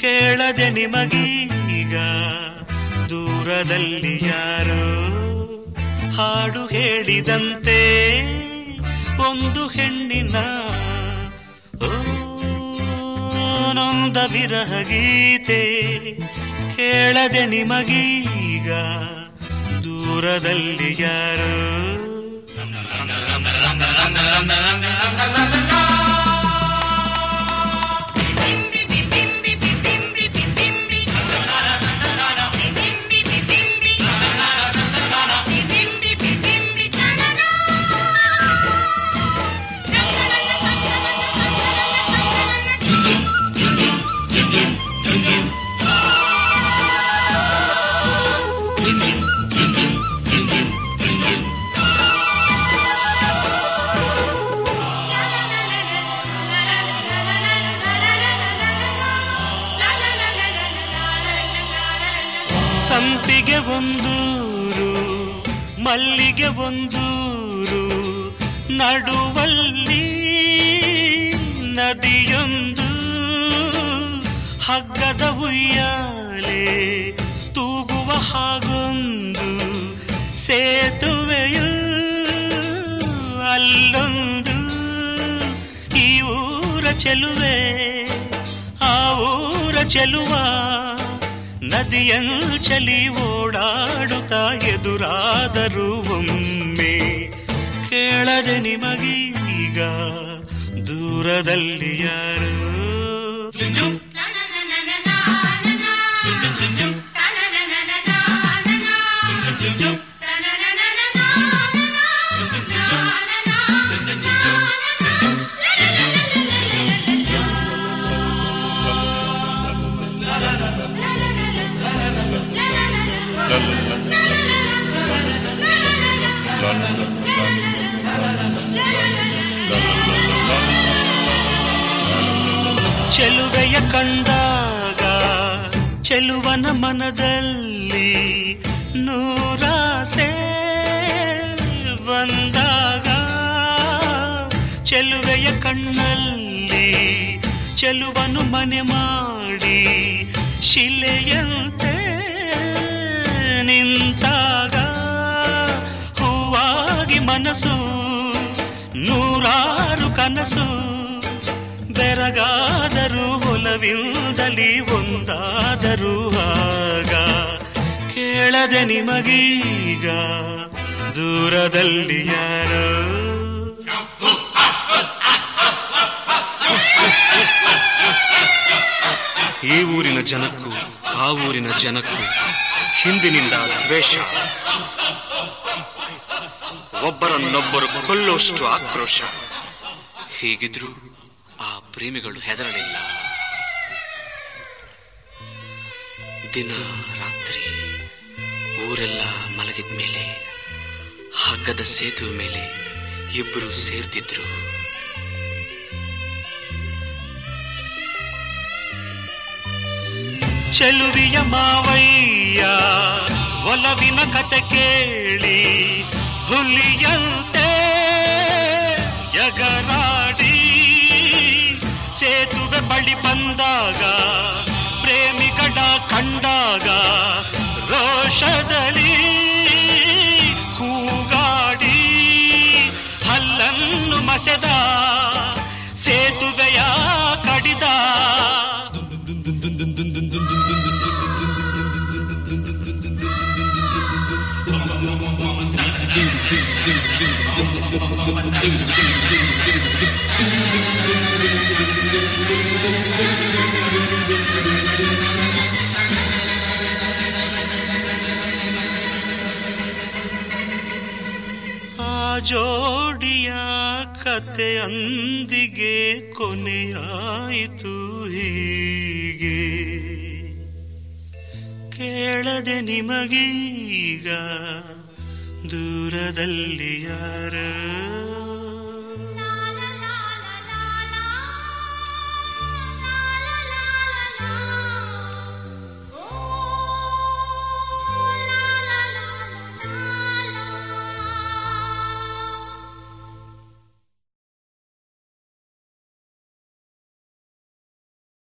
ಕೇಳದೆ ನಿಮಗೀಗ ದೂರದಲ್ಲಿ ಯಾರು ಹಾಡು ಹೇಳಿದಂತೆ ಒಂದು ಹೆಣ್ಣಿನ ವಿರಹ ಗೀತೆ ಕೇಳದೆ ನಿಮಗೀಗ ದೂರದಲ್ಲಿ ಯಾರೋ ಸಂಪಿಗೆ ಒಂದೂರು, ಮಲ್ಲಿಗೆ ಒಂದೂರು, ನಡುವಲ್ಲಿ ನದಿಯೊಂದು, ಹಗ್ಗದ ಉಯ್ಯಾಲೆ ತೂಗುವ ಹಾಗೊಂದು ಸೇತುವೆಯು ಅಲ್ಲೊಂದು. ಈ ಊರ ಚೆಲುವೆ, ಆ ಊರ ಚೆಲುವ ನದಿಯಲ್ ಚಲಿ ಓಡಾಡುತ್ತಾ ಎದುರಾದರೂ ಒಮ್ಮೆ ಕೇಳದೆ ನಿಮಗೀಗ ದೂರದಲ್ಲಿ ಯಾರು? ಚೆಲುವೆಯ ಕಂಡಾಗ ಚೆಲುವನ ಮನದಲ್ಲಿ ನೂರಾಸೆ ಬಂದಾಗ ಚೆಲುವೆಯ ಕಣ್ಣಲ್ಲಿ ಚೆಲುವನು ಮನೆ ಮಾಡಿ ಶಿಲೆಯಂತೆ ನಿಂತಾಗ ಹೂವಾಗಿ ಮನಸ್ಸು ನೂರಾರು ಕನಸು ಬೆರಗಾದರೂ ಹೊಲವಿಲ್ಲದಲ್ಲಿ ಒಂದಾದರೂ ಆಗ ಕೇಳದೆ ನಿಮಗೀಗ ದೂರದಲ್ಲಿ ಯಾರೋ. ಈ ಊರಿನ ಜನಕ್ಕೂ, ಆ ಊರಿನ ಜನಕ್ಕೂ ಹಿಂದಿನಿಂದ ದ್ವೇಷ. ಒಬ್ಬರನ್ನೊಬ್ಬರು ಕೊಲ್ಲುವಷ್ಟು ಆಕ್ರೋಶ. ಹೀಗಿದ್ರು ಪ್ರೇಮಿಗಳು ಹೆದರಲಿಲ್ಲ. ದಿನ, ರಾತ್ರಿ, ಊರೆಲ್ಲ ಮಲಗಿದ ಮೇಲೆ, ಹಗ್ಗದ ಸೇತುವೆ ಮೇಲೆ ಇಬ್ಬರು ಸೇರ್ತಿದ್ರು. ಚೆಲುವಿಯ ಮಾವಯ್ಯ, ಒಲವಿನ ಕತೆ ಕೇಳಿ, ಹುಲಿಯಂತೆ ಜೋಡಿಯ ಕತೆಯೊಂದಿಗೆ ಕೊನೆಯಾಯಿತು ಹೀ ಕೇಳದೆ ನಿಮಗೀಗ ದೂರದಲ್ಲಿ ಯಾರ